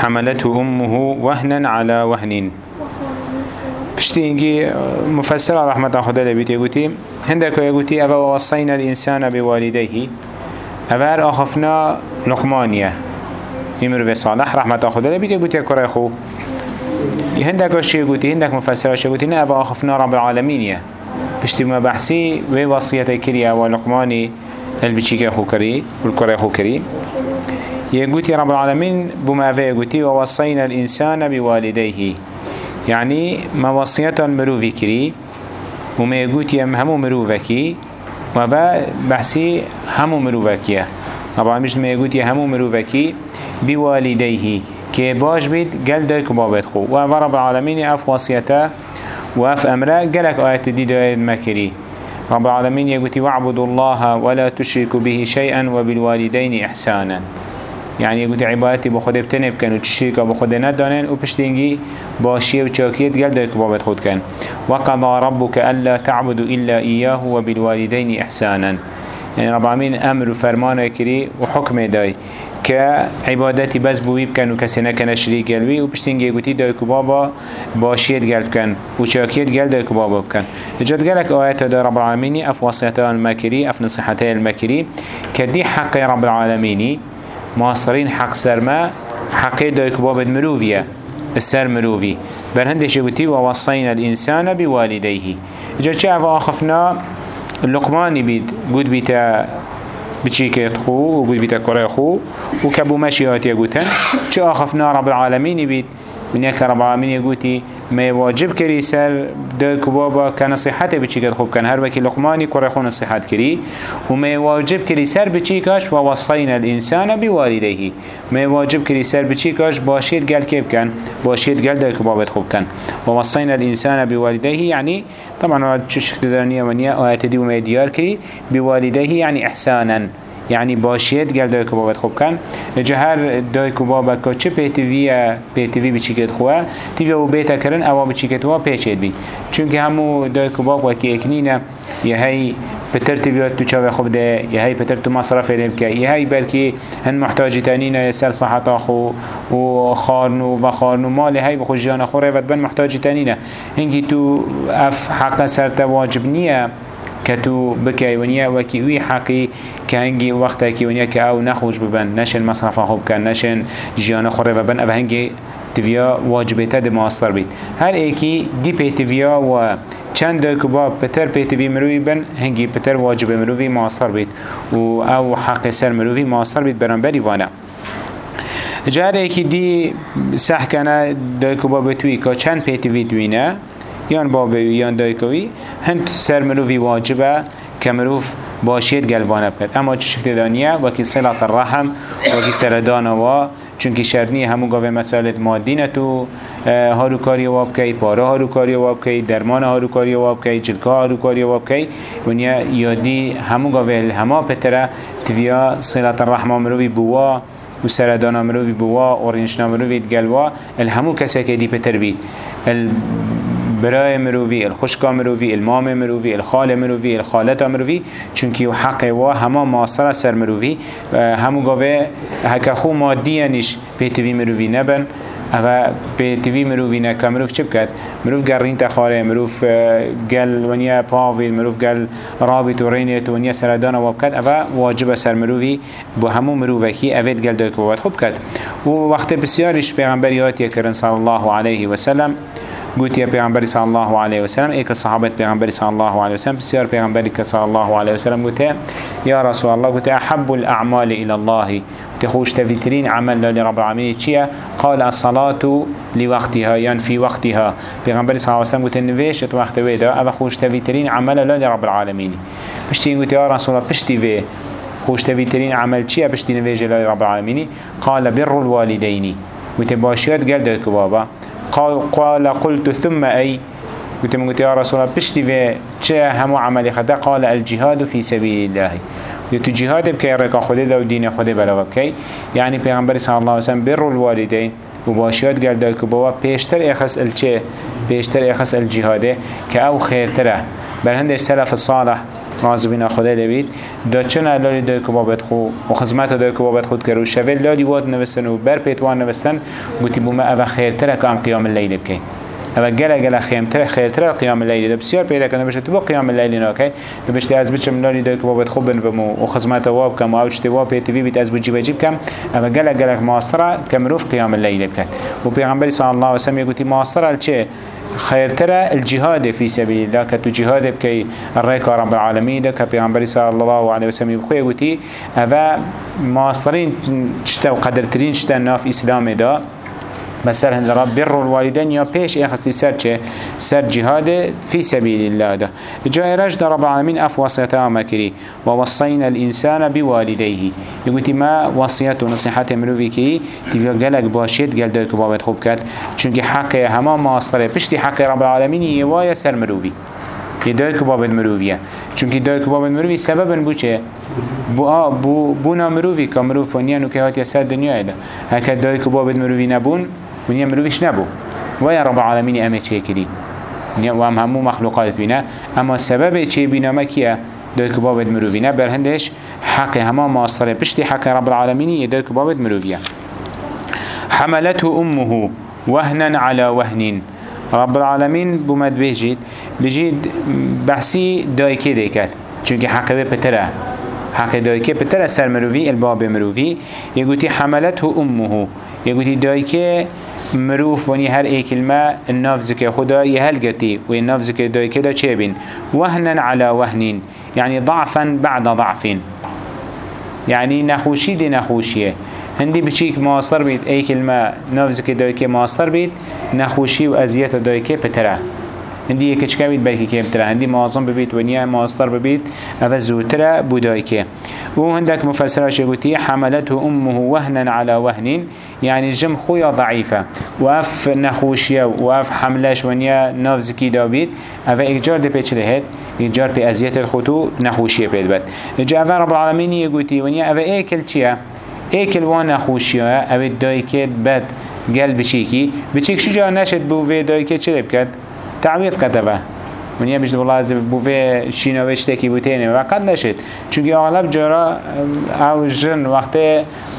حملته أمه وهنا على وهن. بشتينجي مفسر رحمة خدا لبيتي قوتي هندك يقولي أفا وصينا الإنسان بوالديه. أفا أخفنا لقمانية. يمر في صالح رحمة خدا لبيتي قوتي كره خو هندك شيء قوتي هندك مفسر شيء قوتي أفا أخفنا رب العالمين بشتي ما بحسي ووصية كريا ولقماني البشيكة خو كري كري. يقول رب العالمين بما في يقول ووصينا الإنسان بوالديه. يعني ما وصية المروفي كري وما يقول همو مروفكي وبا بحسي همو مروفكيا طبعا مش ما يقول همو مروفكي بوالديه. كي باش بيت قل دايك بابت خو ورب العالمين أف وصيته وأف امره قلك آيات دي دايد مكري رب العالمين يقول واعبدوا الله ولا تشركوا به شيئا وبالوالدين إحسانا. يعني يقول عبادتي بخود بتنب كان وتشريكا بخود ندانن وبشتنجي باشيه وشاكيت قال دايك بابت خود كان وقضى ربك ألا تعبدوا إلا إياه وبالوالدين إحسانا. يعني رب العالمين أمر وفرمان كري وحكم داي كعبادتي بس بوي بكن وكسنا كان شريك قلبي وبشتنجي قوتي دايك بابا باشيت قلب كان وشاكيت قال دايك بابا بكن جد قالك آيات دا رب العالمين أف وصيتها المكري أف نصيحتها المكري كدي حق رب العالمين ماصرين حق سرما حقي دايك بابا مروفيا السر مروفي بل هندش قوتي ووصينا الإنسان بوالديه جد شاف آخفنا؟ اللقمان بيد قد بيتا بچيكت خو وقد بيتا كوري خو وكبو ماشيات يقوتن چه آخفنا رب العالمين بيد من يك رب العالمين يقولي ما واجب كري سر ده كبابا كنصيحته بچيكت خوب كان. هر وكي لقماني كره خو نصيحت كري. وما واجب كري سر بچيكاش ووصينا الانسان بوالديه. ما واجب كري سر بچيكاش باشيت قال كيف كان باشيت قال ده كبابت خوب كان ووصينا الانسان بوالديه يعني طبعا تشش دانيا ونيا آيات دي وما ديار كري بوالديه يعني احسانا. يعني باشيت قال دايك بابت خوب كان جهر دايك بابا كو چه پی تیوی پی تیوی بچیکت خواه تیوی و بیتا کرن أو بچیکت وا پیچید بی. چونکه همو دايك بابا وکی اکنینه یه هی پتر تیویات تو چاوه خوب ده یه هی پتر تو مصرف لیم که یه هی بلکی هن محتاجی تانینه سر صحتا خو و خارنو و خارنو مال هی بخو جیان خو روید بن محتاجی تانینه هنگی تو اف حق سرت واجب نیه كتو بكي ونيا وكي وي حقي كهنجي وقتا كي ونيا كأو نخوش ببن. نشن مصرف خوب كان. نشن جيانا خوري ببن. أبا هنجي تفيا واجبتا دي ماستر بيت. هر ايكي دي بي تفيا و چند دایکو با پتر پی تیوی مروی بن هنگی پتر واجب مروی ماستر بید و أو حق سر مروی ماستر بید برانبری وأنا. جهر ایکی دی سح کنه دایکو با بتوی که چند پی تیوی دوینه یان بابه یان دایکوی هند سر مروفی واجبه که مروف باشید گلوانه بکد اما چه شکل دانیه وکی صلات الرحم وکی سردانوا چونکه شرطنی همون گاوه مسائل مادی نتو هاروکاری واب کی پارا هاروکاری واب کی درمان هاروکاری واب کی جلکا هاروکاری واب کی ونیا یادی همون گاوه همه پتره تویا صلات الرحمه مروفی بوا و سردان مروفی بوا اورینشنا مروفی گلوا الهمو کسی که دی پتر بید برای مروفی الخشکا مروفی المام مروفی الخال مروفی الخالتا مروفی چونکی حق و همه ماصر سر مروفی همو گاوه هکا خو مادیه نیش پیتوی مروفی نبن. اما پیتوی مروفی نکا مروف چه بکد؟ مروف گرین تخاره مروف گل ونیا پاوی مروف گل رابط و رینیت ونیا سردان و بکد اما واجب سر مروفی با همو مروفکی اوید گل داک بابد خوب کد و وقت بسیارش پیغمبری آتیه کرن صلی الله علیه وسلم قلت يا پیغمبر صلى الله عليه وسلم ايك الصحابة پیغمبر صلى الله عليه وسلم بسيار پیغمبر صلى الله عليه وسلم قلت يا رسول الله قلت أحب الأعمال إلى الله تخوش تفيترين عمل لرب العالمين چيا قال الصلاة لوقتها يعني في وقتها پیغمبر صلى الله عليه وسلم قلت نويشت وقت ويدا أبا خوش تفيترين عمل لرب العالمين بشتي قلت يا رسول الله بشتي في خوش تفيترين عمل چيا بشتي نويش لرب العالمين قال بر الوالدين قلت باشيات قال بابا قال قلت ثم أي؟ قلت من قلت يا رسول الله بشتي في چه همو عملي خدا قال الجهاد في سبيل الله. قلت جهاد بكي ركا خده لو دين خده بلغ بكي يعني پیغمبر صلى الله عليه وسلم بر الوالدين وباشيات قال دايك بابا پیشتر اخس الچه پیشتر اخس الجهاده كأو خيرتره بل هندش سلف الصالح بنا خدا لبید دا چنا لالی دای کبابت خو و خدمت دای کبابت خود کرد و شویل لالی واد نوستن و بر پیتوان نوستن گوتی بوما اوه خیرتره که ام قیام اللیل بکن اما گله گله خیمتر خیرتر قیام اللیل ده بسیار پیدا کنه بشه تو با قیام اللیل ناکی. تو از بچم لالی ده که بابت خوب بنوم و خدمت واب کم و اوج تواب پیتوی بیت از بجی بجیب کم. اما گله گله معاصره کمروف قیام اللیل بکن و پیغمبر صلی الله و سلم يقولي معاصره چه؟ خيرترى الجهاد في سبيل الله. كتو جهاد بكي الرئيك رب العالمين. ده كبيغمبر صلى الله عليه وسلم بخوي قوتي. أفا ماصرين شتا وقدرترين شتا ناف إسلام ده مثلا هند رب بر الوالدين يا بيش إيه خستي سر چه؟ سر جهاد في سبيل الله ده. جاء رجل رب العالمين اف وصيته مكري ووصينا الانسان بوالديه يقول ما وصيته نصيحة مروفي كي تبقى قلق باشيت قل دوك بابت خوب كات چونك حق هما ماصره بشتي حق رب العالمين يوايا سر مروفي يدايك بابت مروفيا چونك دايك بابت مروفي سببا بو چه؟ بو آ بو بو نامروفي كمروف ونيا نو كهات يساد دنيا ده. هكا دايك بابت مروفي نبون ونیا مرویش نبو ويا رب العالمين أمي چه كري وأم همو مخلوقات بينا. أما سبب چه بينا ما كيه دوك بابد مروفينا برهندش حق هما ماصر بشتي حق رب العالمين يدوك بابد مروفيا حملته أمه وهنا على وهن. رب العالمين بمد بيجيد. بيجيد بحسي دايكي ديكت. چونك حق بتره حق دايكي بتره سر مروفي الباب مروفي يقولي حملته أمه. يقولي دايكي مروف ونی هر ای کلمه زکه خدا یهل گرتی و الناف زکه دای چه بین؟ وهنا على وهن يعني ضعفا بعد ضعف يعني نخوشي دي نخوشيه هندي بچيك ماصر بيت اي كلمة ناف زكي دايكي ماصر بيت نخوشي و ازيات دايكي بتره هندي يكچكا بيت بلكي كيم تره؟ هندي معظم ببيت ونيا ماصر ببيت افا زوتره بودايكي وهندك مفسرة شغوتي حملته أمه وهنا على وهن يعني جم خويا ضعيفة وأف نخوشيا وأف حملش ونيا نافزكي دابيت أفا إجار دي بيش لهت إجار بي أزيات الخطو نخوشيا بيت بات إجا أفا رب العالمين يقولي ونيا أفا إيكل چيا إيكل وأنا خوشيا أفا دايكت بات قلب بشيكي بشيك شجا نشد بو في دايكت چلب كد تعويض كتبه ونیا بیشتر والله از بوفه شینوش تکی بوتینه و قد نشد. چونکه اغلب جرا او جن وقت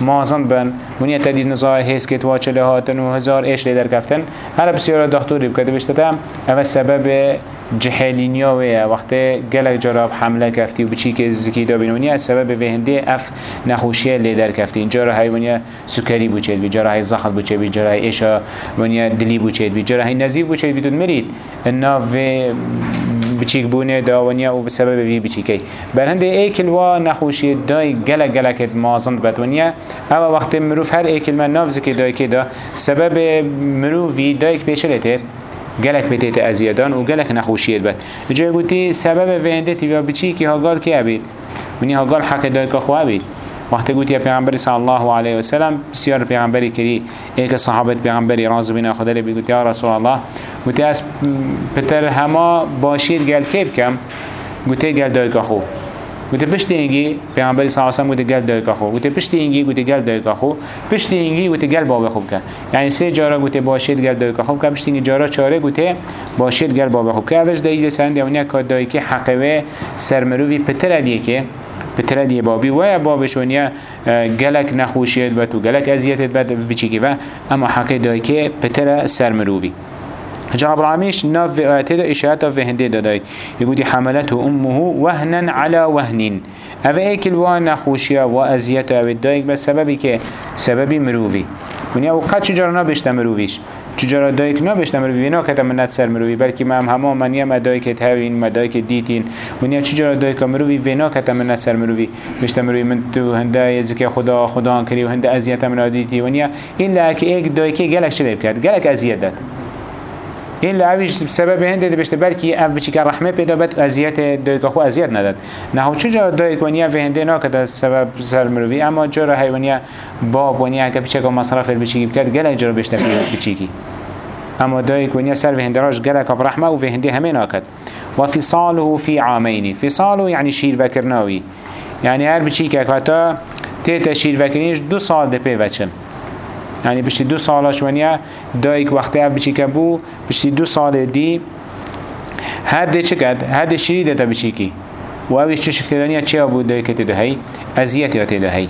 مازن بن. ونیا تدید نزای هیس کت واچله هاتن و هزار ایش لیدر کفتن. هر بسیار دکتوری بکده بیشتر اول سبب جهلینیا ویا وقت گلک جراب حمله کفتی و بچی که زکی دا بینونی سبب وهنده اف نخوشی لیدر کفتی اینجا را های ونیا سکری بوچید بی جرا های زخط بوچید بی جرا های ایشا ونیا دلی بوچید بی جرا های نزیف بوچید بیدون مرید. انا و بچیک بونه دا ونیا و بسبب وی بچیکی برهنده ایکل و نخوشی دای گلک گلک مازند بد ونیا اما وقت مروف هر ایکل من نافز که دای که دا سبب مروفی دایک پیشلته گلک بتیت ازیادان و گلک نخوشیت بد جای گوتی سبب وینده تیویا بچی که هاگال کی عبید منی هاگال حق دای که خو عبید وقت گوتی پیامبر صلی الله علیه و سلم بسیار پیامبری کری ایک صحابت پیامبری راز بین خدا لی بگوتی یا رسول الله گوتی از پتر هما باشید گل کیب کم؟ گوتی گل دای که خو. گوته پشتی اینگی پیامبری صلی الله علیه و گوته گل دایکا خو گوته پشتی اینگی گوته گل دایکا خو پشتی اینگی گوته گل باب خوب کن یعنی سه جارا گوته باشید گل دایکا خوب کن پشتی اینگی جارا چاره گوته باشید گل باب خوب کن اوش دایی سند اونیا که دایکی حقوه سرمروی پتر علیه که پتر دی بابی و بابش ونیا گلک نخوشیت بد و گلک ازیتت بد بچی که و اما حقی دای که پتر سرمروی جناب العالمين ناف في آياته ده إشارات في هنده داداي يقول حملته أمه وهنا على وهن أفا ايكل وان نخوشيا وأزيته أو الدايك بس سببي كه سببي مروفي ونيا وقت چجارا نبشت مروفيش چجارا دایک نبشت مروی نه که تمنت سر مروی بلکه هم همه منیم ادایک هاوین مدایک دیتین. ونیا چجارا دایک مروی وینا که تمنت سر مروی بشت مروی من تو هنده یزک خدا خدا کری و هنده ازیت من دیتی. ونیا این لکه ایک دایکی گلک شده بکرد گلک ازیت داد. این لعویش سبب هنده ده بشته بلکی اف بچی که رحمه پیدا بد ازیت دویگا خو ازیت نداد. نه چون جا دویگوانی اف هنده ناکده سبب سر مروی اما جا را حیوانی باب وانی اگه بچی که مصرف بچی کرد گل جا را بشته بچی اما دویگوانی سر هنده راش گل کب رحمه و هنده همه ناکد. و فی سالو فی عامینی. فی سالو یعنی شیر وکرناوی یعنی هر بچی که کتا تیت شیر وکرنیش دو سال ده پی وچن یعنی بشتی دو سالش ونیا دایک وقتی اف بچی که بو بشتی دو سال دی هر دی چه کد هر دی شیری دیتا بچی کی و اویش چه شکل چه بود دایک تیده هی ازیت یا تیده هی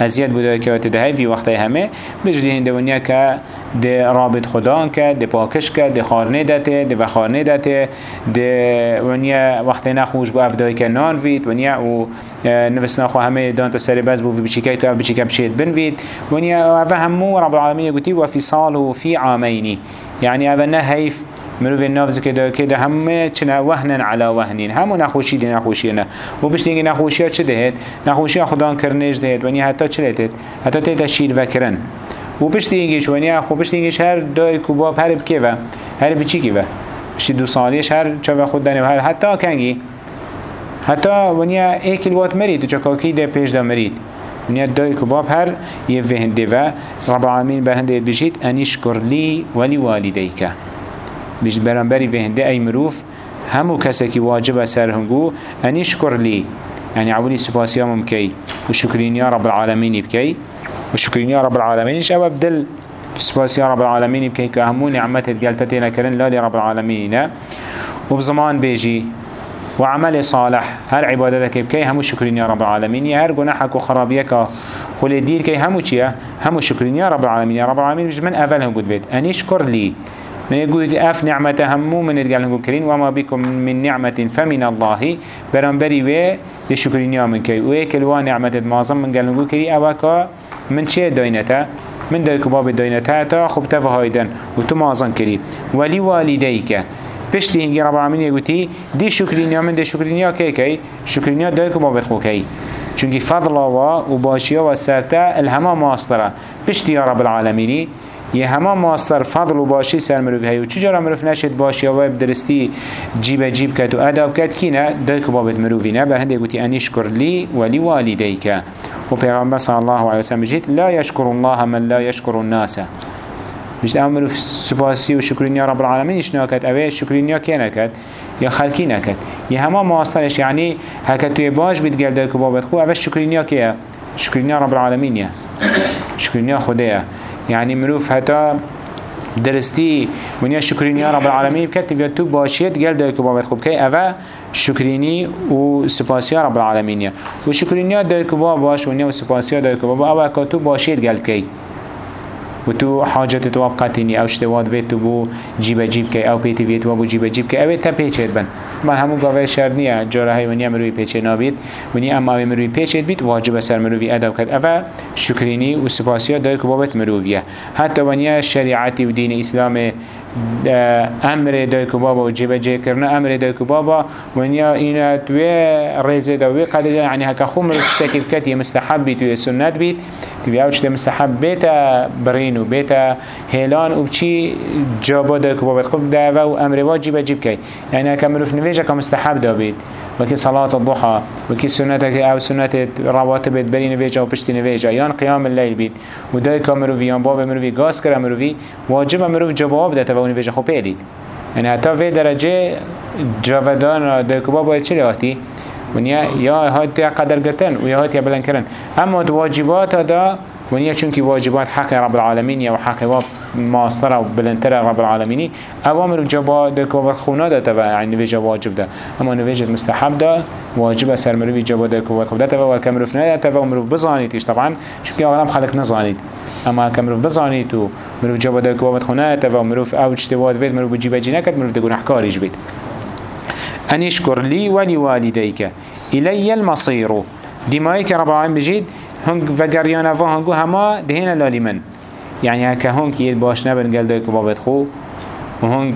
ازیت بود دایک یا تیده هی وی وقتی همه بجدی ونیا که ده رابط خدا کرد ده پاکش کرد ده خارنه داته ده وخارنه داته ده ونیا وقت نخوش بو افدای که نان وید ونیا و نفسنا خو همه دان تو سر بز بو في بشيكاي كاف بشيكا بشيت بنفيد ونيا هذا همو رب العالمين يقولي وفي صاله في عامين يعني هذا نهيف مروف النافذ كده كده همه چنا وهنا على وهنين همو نخوشي دي نخوشي نه و بش دیگه نخوشی ها چه دهید؟ نخوشی ها خدا کرنش دهید ونیا حتی چه دهید؟ حتی تیتا شیر وکرن و پشت اینگیش ونیا خو پشت اینگیش هر دای کوباب هر بکی و؟ هر بچی کی و؟ پشت دو سالیش هر چه خود دنه و هر حتی کنگی. حتی ونیا ایک الوات مرید و چکاکی ده پیش ده مرید. ونیا دای کوباب هر یه وهنده و رب العالمین برهنده بجید انیشکر لی ولی والدیکه بيش برانبري وهنده اي مروف. همو كسكي واجب سر هنگو انيشكر لي يعني عولي سباسيا ممكي وشكرين يا رب العالمين بكي. وشكرين يا رب العالمين. شباب بدل سباسيا رب العالمين بكي كهمو نعمت قلتتي لكرن لا لرب العالمين. وبزمان بيجي. وعمل صالح. هر عبادتك بكي همو شكرين يا رب العالمين. هر جناحك وخرابيك خل دير كي همو چيا همو شكرين يا رب العالمين. يا رب العالمين مش من أولهم قد بيت. أنيشكر لي. من يقول أف نعمة همو من يتقال كرين. وما بكم من نعمة فمن الله. برانبري وي لشكرين يا من كي ويك الوا نعمة معظم من قال كري اوكا من چه داينتا من دايك باب داينتا تا خب تفهايدن وتو معظم كري ولي والديك پشتی هنگی رب العالمین یگوتی دی شکرینیا من دی شکرینیا کی کی؟ شکرینیا دای که بابت خو کی. چونکی فضل و و باشیا و سرتا الهما ماستره پشتی رب العالمینی یه همه ماستر فضل و باشی سر مروف هی و چجارا مروف نشد باشی و درستی جیب جیب کد و اداب کد کی نه؟ دای که بابت مروفی نه. بر هنده گوتی انیشکر لی ولی والدی که و پیغمبر صلی الله علیه وسلم بجید لا یشکر الله من لا یشکر الناس. مش اول مروف سپاسی و شکرینیا رب العالمین اش نکد اوه شکرینیا کی نکد یا خلکی نکد یه همه ماسترش یعنی هکت توی باش بید گل دای که بابت خو اوه شکرینیا کیه؟ شکرینیا رب العالمین شکرینیا خوده يعني مروف هتا درستي ونيا شكرين يا رب العالمين. بكتب يا تو باشيت قال دايكو بابت خوب كي أفا شكريني و سپاسيا رب العالمين. و شكرينيا دايكو باباش ونيا و سپاسيا دايكو بابا. أفا كتو باشيت قال كي. و تو حاجت تو قطینی او شتواد وید تو بو جیب جیب که او پیتی وید و بو جیب جیب که. اوید تا پیچید بن. من همون گاوه شر نیه. جاره های ونیا مروی پیچه نابید. ونی اما اوی مروی پیچید بید واجب سر مروی ادب کرد اوه شکرینی و سپاسیا دای که بابت مرویه. حتی ونیا شریعتی و دین اسلام أمر دای کو بابا و جیب جی کرنا أمر دای کو بابا ونیا اینا توی ریزه دا وی قدر یعنی هکا خو مرو تشتکی بکتی مستحب توی سنت بید توی اوش ده مستحب بیتا برین و بیتا هیلان و چی جابا دای کو بابا خوب دا و أمر واجب جیب کی یعنی هکا مروف نویجه که مستحب دا بید وكي صلاة الضحى وكي سنتك أو سنة رواتب بري نفيجا وبشتي نفيجا يان قيام الليل بيت وداي كامروفي يان باب مروفي غاز كرا مروفي واجب مروف جواب ده تبا نفيجا خو بيليد يعني حتى في درجة جاودان داي كباب باید چلي هاتي ونیا یا هات قدر گرتن و یا هات بلند کردن. اما واجبات دا ونیا چونکی واجبات حق رب العالمین یا حق واب ماستر و بلندتر رب العالمینی. اوامر جبا دکو خونا ده تبع يعني نویج واجب ده. اما نویج مستحب ده واجب سر مروی جبا دکو خود ده تبع و کمروف نه تبع مروف بزانیدش طبعا چونکه اغلب خلق نزانید. اما کمروف بزانید و مروف جبا دکو خونه تبع مروف أو اجتواد وید مروف جیبه جی نکد مروف دگو نحکاریش بید. أن يشكر لي ولوالديك إلي المصير دمائك رب العالمين بجيد هنگ وگریان و هنگو همه دهین لالی من. یعنی هکه هنگ یه باش نبن گل دای که بابت خو و هنگ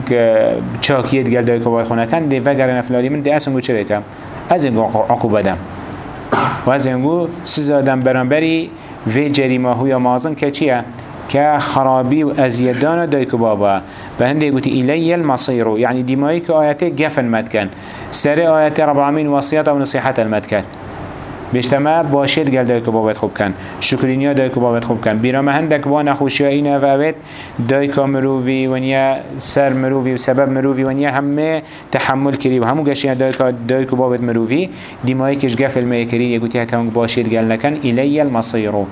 چاکیت گل دای که بابت خو نکن ده وگریان فلالی من ده أصلا گو چه ریکم از اینگو عقوبه دم و از اینگو سزادم برانبری و جریمه هوی مازن که چیه؟ که خرابی و ازیدان دای که بابا. به هنده گوتی ایلی المصیرو یعنی دیمایی که آیته گفن مدکن. سر آیت رب العالمین وصیت و نصیحت المدکن. بيشتما باشید گل دای که بابت خوب کن. شکرینیا دای که بابت خوب کن. بیرام هندک با نخوشی اینا اوید دای که مرووی ونیا سر مرووی و سبب مرووی ونیا همه تحمل کری و همو گشی دای که دای که بابت مرووی دیمایی کش گفل می کری یگوتی هکم باشید گل نکن. ایلی المصیرو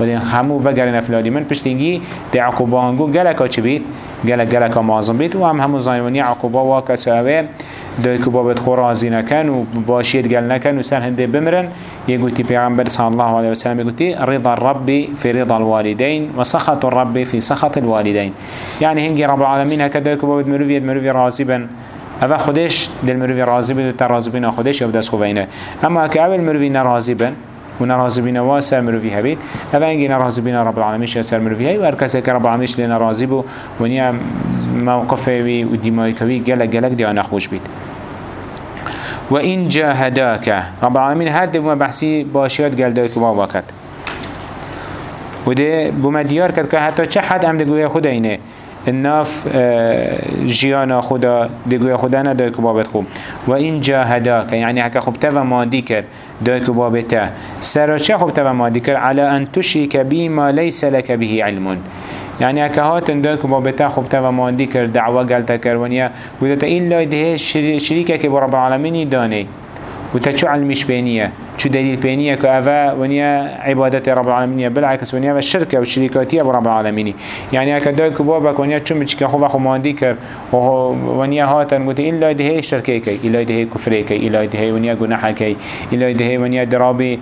ولين همو وقرنا فلالي من پشتنگی دی عقوبانگو گلکا چی بید؟ گلک گلکا معظم بید. و هم همو زایمانی عقوبا واکس اوه دای که بابت خو راضی نکن و باشید گل نکن و سر هنده بمرن. يقولي پیغمبر صلى الله عليه وسلم يقولي رضا الرب في رضا الوالدين وسخط الرب في سخط الوالدين يعني هنجي رب العالمين هكذا يكبر مروفي مروفي راضي بن. اول خودش دل مروفي راضي بن تراضي بن خودش يبدأ خوبينه اما كأول مروفي نراضي بن ونراضي بن واسع مروفي هبيت اول هنجي نراضي بن رب العالمين شاسر مروفي هاي وهركسه كرب العالمين لنا راضي بو ونيا موقفه ودماغي كوي جلق جلق دي أنا خوش بيت وإن جاهداك رب العالمين هاد بما بحثي باشيات قال دوك بابا كت وده بما ديار كت که حتی چه حد هم دقوية خدا اینه. الناف جيانا خدا دقوية خدا ندوك بابت خوب. وإن جاهداك يعني هكا خب تفا مادي كر دوك بابتا سر چه خب تفا مادي كر على أن تشرك بما ليس لك به علم. يعني هكا هاتن دوك بابتا خب توا ماندي كر دعوة قلتا كر ونيا وده إلا ده شريكة كي برب العالمين داني وتشو علمش بينيه شو دليل بينيه كأفا ونيا عبادة رب العالمين بالعكس ونيا والشركة والشركاتية برب العالمين يعني هكذا كبابك ونيا شو مشك خوفا خماندي كر ونيا هاتن قلت إلا ده شركة كي إلا ده كفر كي إلا ده ونيا جناح كي إلا ده ونيا درابي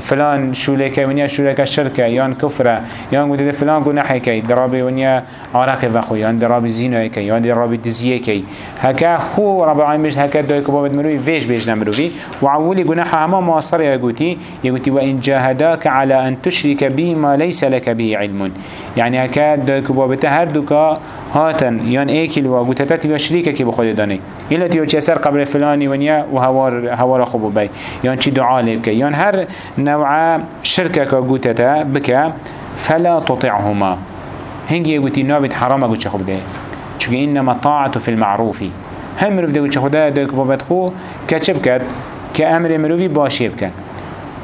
فلان شو لك ونيا شو لك الشركة يان كفرة يان قلت فلان جناح كي درابي ونيا عراق وخو يان درابي زينة كي يان درابي دزيه كي هكا خو رب العالمين هكذا كبابك مروي فيش بيج نمروي وعولي جناح هما مواصر يقولي يقولي وإن جاهداك على أن تشرك به ما ليس لك به علم. يعني أكاد دوك بابته هر دوكا هاتن يان ايكل وقلت تتي وشريكك بخود داني. إلا تيو چسر قبل فلاني ونيا وهوار هوار خبو بي يان چي دعا لبك يان هر نوع شركك قلت بك فلا تطعهما. هنجي يقولي نابت حرام قلت خب ده چونك إنما طاعة في المعروف. هم مروف ده قلت خدا دوك بابت خو كچب که أمر مروی باشه بکن.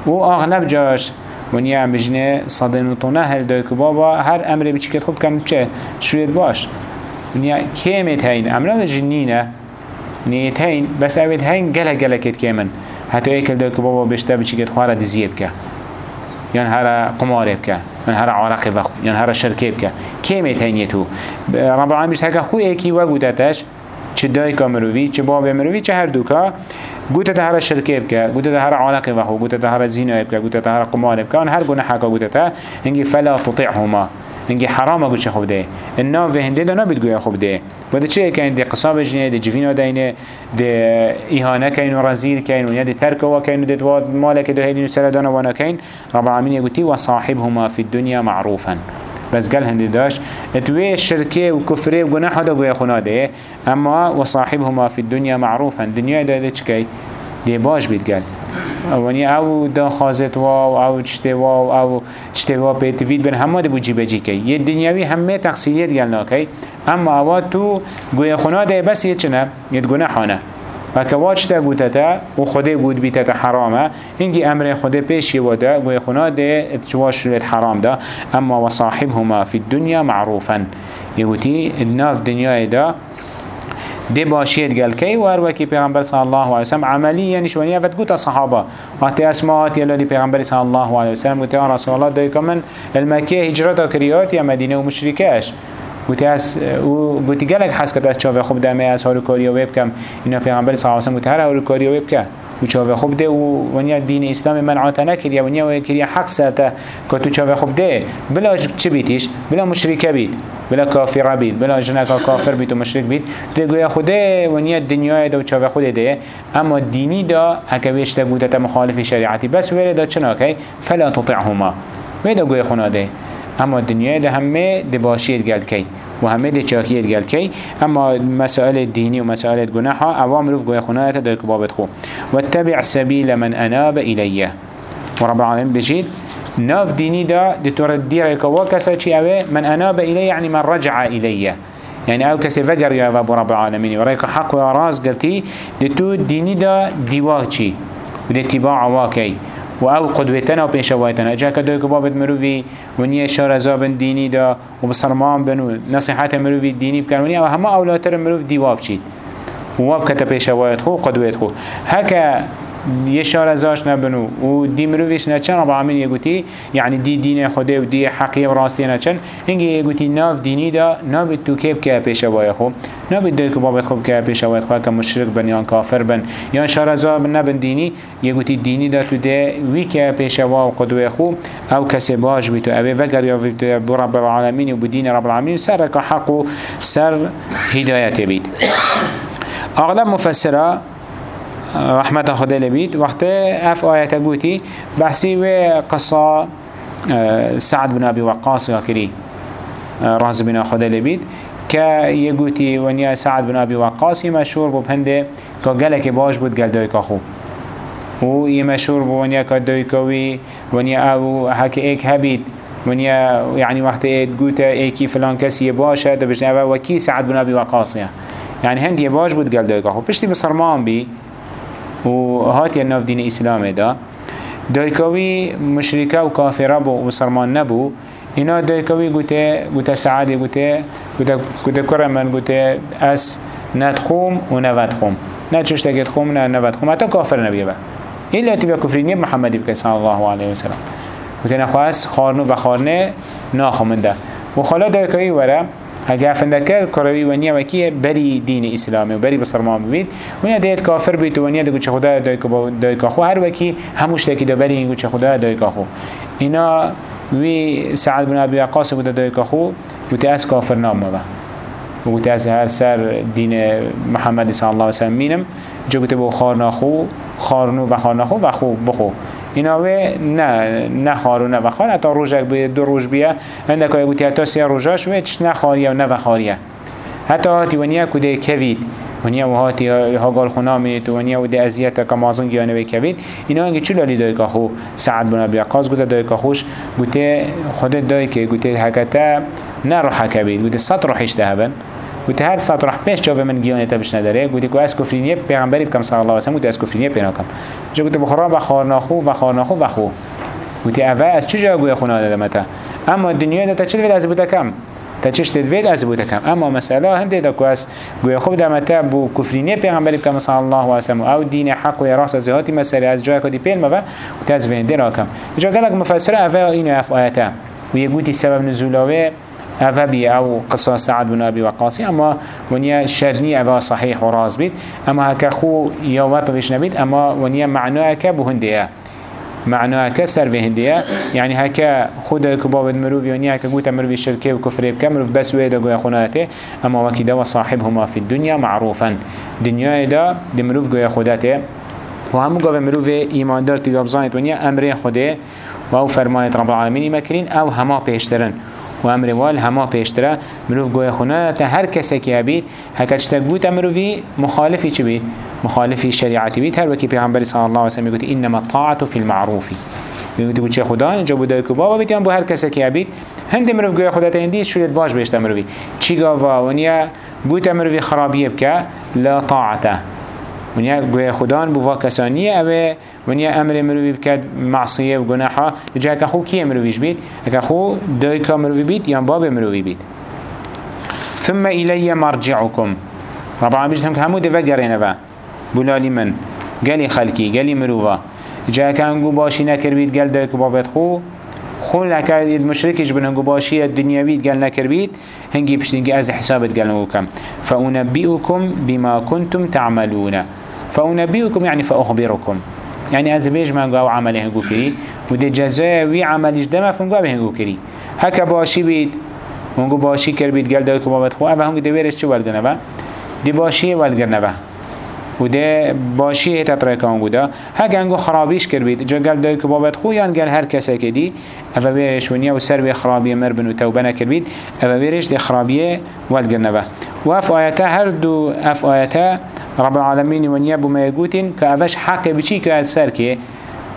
و اغلب جاش. ونیا بجنه صدن و هل دای که بابا هر أمر بچی که خوب کن چه؟ شوید باش. ونیا کیمت هین أمر جنینه نیت بس اوید هین گله گله کت کیمن. حتی ایکل دای که بابا بشته بچی که خواره دزیه بکن يعني هر قمار يعني هر عراق بخو يعني هر شركه بك كيمت هينيتو رب العالمين بيش هكا خو ايكي وقودتش چه دايكا مروي چه باب مروي چه هر دوكا گوته ده هر شرکه بکه گوته ده هر علاقه وحو گوته ده هر زینه بکه گوته ده هر قمار بکه آن هر گونه حکا گوته ده هنگی فلا تطيعهما. هنگی حرامه گوشه خوب ده. النا و هنده ده نبید گویا خوب ده. و ده چه کن ده قصاب جنه ده جوینا دینه ده ایهانه کن و رزیل کن و ده ترک و کن و ده دواد مالک ده هیدین و سردان وأنا کن رب العالمین یگوتی و صاحبهما في الدنيا معروفا. بس قال هندي داش اتوي الشركة وكفره وجناح هذا جويا خناده أما وصاحبهما في الدنيا معروفا. الدنيا ده ده كي دي باش بيت قال ونی أو دا خازت واو أو چته واو أو چته واو به تفید بن همه ده بوجی بجی کی. یه دنیاوی همه تقصیریت گل نکی اما أو تو گوی خونه بس یه چنه؟ یه گناهانه و که واج تا گوته تا و خوده گود بیته تا حرامه اینگی أمر خوده پیشی وده گوی ده اتجواش شلت حرام ده اما و صاحبهما فی الدنیا معروفا. یگوتی ناف دنیای ده دي باشيت قال كي وهر پیغمبر صلى الله عليه وسلم عمليا نشوانيا فتقوت الصحابة وقت اسماءات يلا دي پیغمبر صلى الله عليه وسلم قلت يا رسول الله دايك من المكية هجرة كريات يا مدينة ومشركاش گوتی از أو گوتی گلک حس کرد از چاوه خوب دمه از هارو کاری ویب کم. اینا پیغمبر صلی الله علیه و گوتی هر هارو کاری ویب کم و چاوه خوب ده و ونیا دین اسلام منعات نکرد ونیا و کریا حق ساته که تو چاوه خوب ده. بلا چه بیتیش؟ بلا مشرکه بیت بلا کافر بیت بلا جنکا کافر بیت و مشرک بیت ده گویا خوده ونیا دنیای ده و چاوه خود ده. اما دینی دا هکه بیشتر بوده مخالف شریعتی بس ویره دا چناکی فلا تطعهما. ویده گویا خونه ده اما دنیای ده همه ده باشید گل کی و همه ده چاکیت گل کی اما مسائل دینی و مسائل گناه ها اوام روف گویا خونه ده که بابت خو واتبع سبیل من أناب الیه و رب العالمین بجید ناف دینی دا ده تردیه که وکسا چی اوه من أناب الیه يعني من رجع الیه يعني أو كسي فجر يا رب رب العالمين وريك حق وراس قلتي دتو دا ديواكي ودي اتباع واكي و أو قدوتنا و پیشوایتنا جا که دوی که بابت مروی و نیه شارزابن دینی دا و بسرمان بن و نصیحت مروی دینی بکن و نیه و همه أولاتر مروف دیواب چید و واب کتا پیشوایت خو قدوت خو هکا یه شارزاش نبنو و دی مروفیش نچن رب العالمین یگوتی یعنی دی دین خوده و دی حقیه و راستی نچن هنگی یگوتی ناف دینی دا ناف تو کیب که پیشوای خو نبید دوی که بابت خوب که پیش اوید خواه که مشرک بن یا کافر بن. یا شارزا بن نبن دینی یه گوتی دینی دا تو ده وی که پیش و قدوه خوب أو کسی باش بی تو. اوه وگر یا بی رب العالمین و بدین رب العالمین سر که حق و سر هدایت بید. اغلب مفسره رحمت خدا لبید وقت اف آیت گوتی بحثی و قصه سعد بن ابي وقاص كري راز بن خدا لبید که یه گوتی ونیا سعد بن ابي وقاص مشهور بود هنده که گلک باش بود گل دای خو. و یه مشهور بود ونیا که دای کوی ونیا أو هک ایک هبید. ونیا يعني وقت ايد قوتا ايكي فلان كسي باشا دبجن اوه وكي سعد بن ابي وقاص يعني هندي باش بود قال دايكا خو. بشتي بسرمان بي و هاتي الناف دين اسلام دا. دايكاوي مشركة و كافرة بو وسرمان نبو. اینا دايكاوي قوتا قوتا سعادي قوتا قوتا قوتا كرمان قوتا اس ندخوم و نودخوم نتشش تاكد خوم نه نودخوم حتى كافر نبيه با. إلا تبقى كفرين يب محمد بك صلى الله عليه وسلم. قوتا نخواست خارنو و خارنه ناخمن ده و خلا دايكاوي ورا اگه افندکر کروی و نیا وکی بری دین اسلامی و بری بسرمان ببید و نیا دیت کافر بیت و نیا دگو چه خدا دای کاخو. هر وکی هموش تکی دا بری اینگو خدا دای کاخو. اینا وی سعد بن ابی عقاس بوده دای کاخو بوده کافر نام مبا بوده از هر سر دین محمد صلی الله علیه وسلم مینم. جو بوده بو خارنو و خار و خو بخو. اینا وی نه نه خارو نه وخار حتی روزک به دو روز بیا هنده که گوتی حتی سه روزاش وی چش نه خاریه و نه حتی هاتی ونیا کده کوید ونیا و هاتی ها گال خونا مینید ونیا و ده ازیت که مازن گیانه وی کوید اینا هنگی چو لالی دای که خو سعد بنا بیا قاز گوته دای که خوش گوته خود دای که گوته حکتا نه روحا کبید گوته ست روحش دهبن گوته هر ساعت رح پیش جواب من گیانه تا بش نداره. گوته که از کفرینیه پیغمبری بکم صلی الله علیه و سلم گوته از کفرینیه پینا کم جو گوته بخورا و خار ناخو و خار ناخو و خو. گوته اوه از چجا گویا خونه داده متا اما دنیا تا چه از بوده کم؟ تا چش تدوید از بوده کم؟ اما مسئله هنده دا که از گویا خوب دمتا بو کفرینیه پیغمبری بکم صلی الله علیه و سلم. أو دین حق و راست از هاتی مسئله از جای کدی پیل موا و از وینده را کم جا گلک مفسره اوه اینو اف آیتا و یه گوتی سبب نزولاوه بي أو قصة سعد بن أبي وقاصي أما ونيا شرني أفا صحيح وراز بيت. أما هكا خو يواتغش نبيت. أما ونيا معناه كبهندية معناه كسر في هندية يعني هكا خود كباب المروف ونيا هكا قوت مروف الشركة وكفر بكا مروف بس ويدا قوي خوناته أما وكيدا وصاحبهما في الدنيا معروفا. دنيا دا دي مروف قوي خوداته وهم قوي مروف إيمان دار تقابزانت ونيا أمر خوده و فرمایت رب العالمین مکرین أو هما پیشترن. و أمر وال هما پیشتره. مروف گوی خونه تا هر کسی که بید هکت گوت مروفی مخالفی چی بید مخالفی شریعتی بید هر وکی پیغمبر صلی الله علیه و سلم میگوید انما الطاعت فی المعروفی میگوید بو چه خدا اینجا بودای که بابا بیتیم بو هر کسی که بید هند مروف گوی خدا تا اندیش شدید باش بیشت مروفی چی گاوا ونیا گوت مروفی خرابیه بکه لا طاعته ونیا گوی خدان بو کسانیه اوه ونیا أمر مروی بکد معصیه و گناحا جا که خو کی مرویش بید اگه خو دای که مروی بید یا باب مروی بید ثم إلي مرجعكم. رب العالمين هم همو دفا قرينوا بلالي من. قالي خلقي قالي مروفا. جا كان باشي نكر بيت قال دايك بابت خو. خو لك المشركش بن هنگو باشي الدنيويت قال نكر بيت. هنگي بشتنگي از حسابت قال نقولكم فأنبئكم بما كنتم تعملون. فأنبئكم يعني فأخبركم. يعني از بيج من قاو عمله هنگو كري ودي جزاء وي عملش دم فنگو هنگو كري هكا باشي بيت هنگو باشي كر بيت قال دايكو بابت خو اوه هنگو دويرش چه والگنه با دي باشي والگنه با وده باشی هتا ترکان بودا هک انگو خرابیش کر بید. جا گل دای که بابت خو یان گل هر کسی که دی اوه بیرش ونیا و سر به خرابی مر بن و توبه نکر بید. اوه بیرش دی خرابیه والگر نبه و اف آیتا هر دو اف آیتا رب العالمين ونيا بما يقولين كأفش حق بشي كأسر كي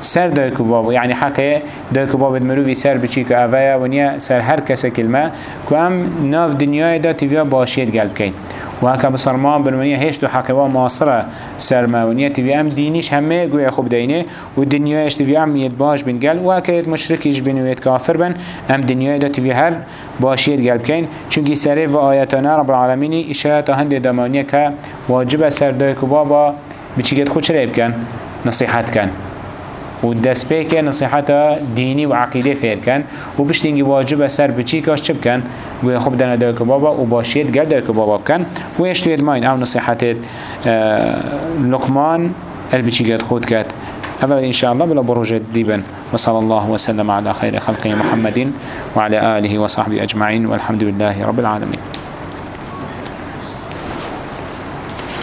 سر دايكو بابو. يعني حق دايكو بابو المروفي سر بشي كأفايا ونيا سر هر كسا كلمة كأم ناف دنيا دا تفيا باشيت قلب كين وهكا بصرمان بنونيا هيش دو حقيبا معاصرة سرماونية تبي ام دينيش همه قوية خوب دينه والدنيا إيش تبي ام يتباش بن قل وهكا يت مشركيش بن ويت كافر بن. ام دنيا دا تبي هر باشيت قلب كين. چونكي سره و آياتنا رب العالمين إشارة هند دمانية که واجب سر دايكو بابا بچيكت خود چرا بكن نصيحت كن. و دست پیک نصیحت دینی و عقیده فیر کن و بشتینگی واجب سر بچی کاش چپ کن گویا خوب دنه دای که بابا و باشید گل که بابا کن ويش تويد ماين أو نصيحات آه لقمان البشي قد خود كات هذا إن شاء الله بلا بروجة ديبا وصلى الله وسلم على خير خلقه محمد وعلى آله وصحبه أجمعين والحمد لله رب العالمين